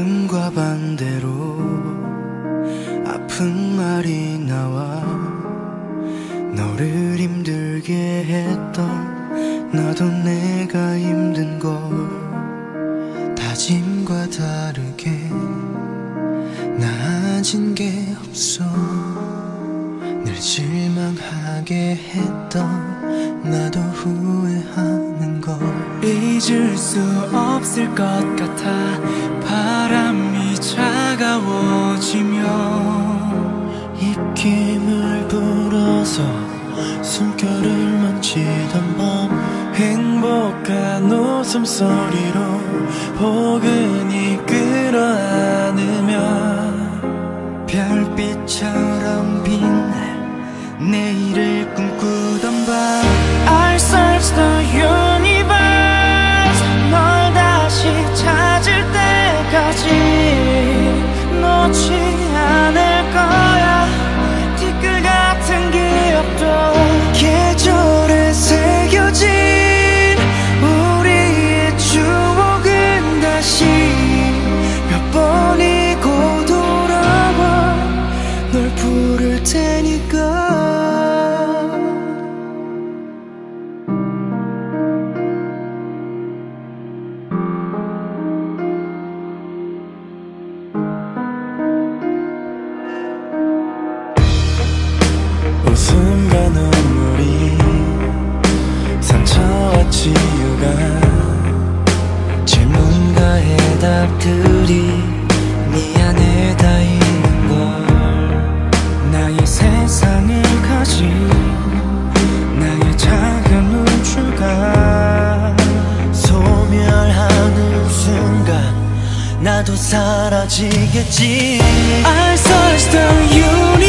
마음과 반대로 아픈 말이 나와 너를 힘들게 했던 나도 내가 힘든 걸 다짐과 다르게 나아진 게 없어. 늘 실망하게 했던 나도 후회하는 걸 잊을 수 없을 것 같아 차가워지며 입김을 불어서 숨결을 만지던 밤 행복한 웃음소리로 포근히 끌어안으며 별빛처럼 빛날 내일을 치유가 질문과 해답들이 네 안에 다 있는 걸 나의 세상을 가진 나의 작은 우주가 소멸하는 순간 나도 사라지겠지. I search the universe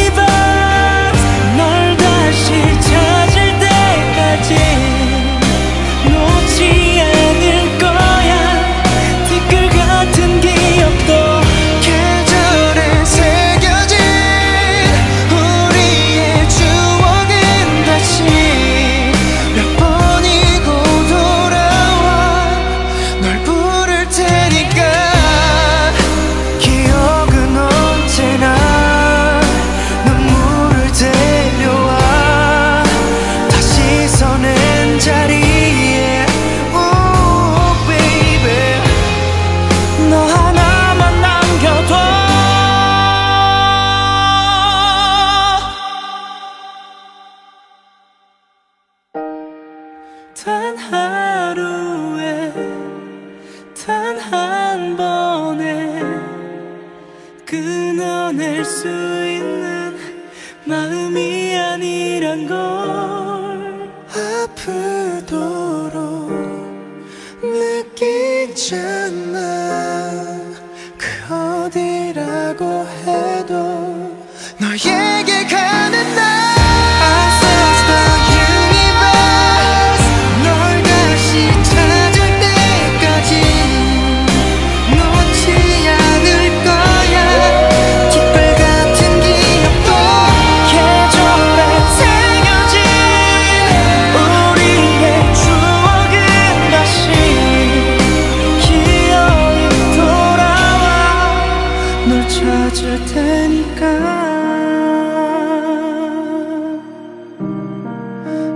단 하루에 단 한 번에 끊어낼 수 있는 마음이 아니란 걸 아프도록 느끼잖아 찾을 테니까.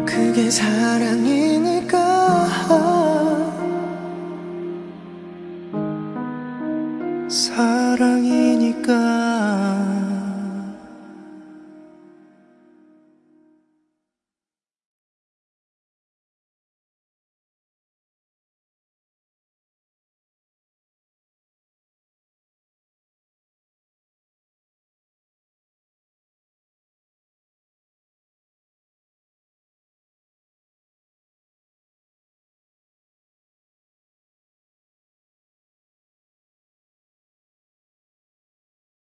그게 사랑이니까